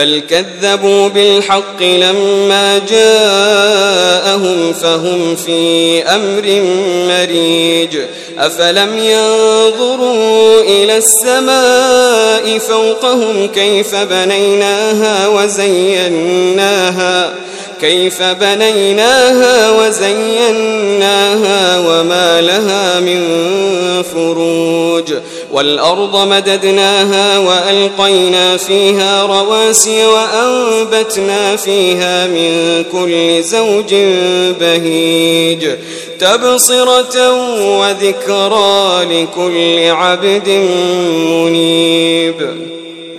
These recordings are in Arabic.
بل كذبوا بالحق لما جاءهم فهم في أمر مريج. أفلم ينظروا إلى السماء فوقهم كيف بنيناها وزيناها كيف بنيناها وزيناها وما لها من فروج. والأرض مددناها وألقينا فيها رواسي وأنبتنا فيها من كل زوج بهيج تبصرة وذكرى لكل عبد منيب.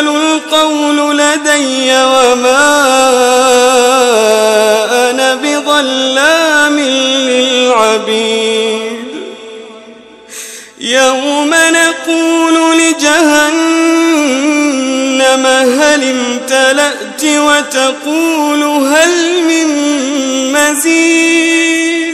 يبدل القول لدي وما أنا بظلام للعبيد. يوم نقول لجهنم هل امتلأت وتقول هل من مزيد؟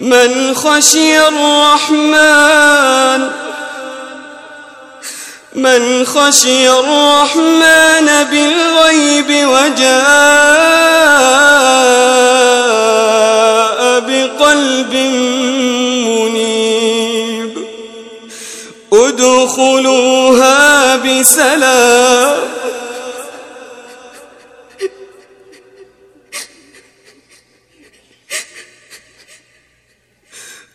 من خشي الرحمن من خشي الرحمن بالغيب وجاء بقلب منيب. ادخلوها بسلام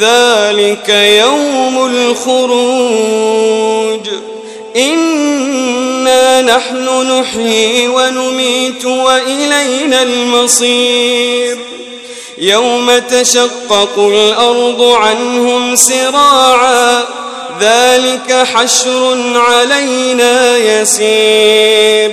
ذلك يوم الخروج. إنا نحن نحيي ونميت وإلينا المصير. يوم تشقق الأرض عنهم سراعا ذلك حشر علينا يسير.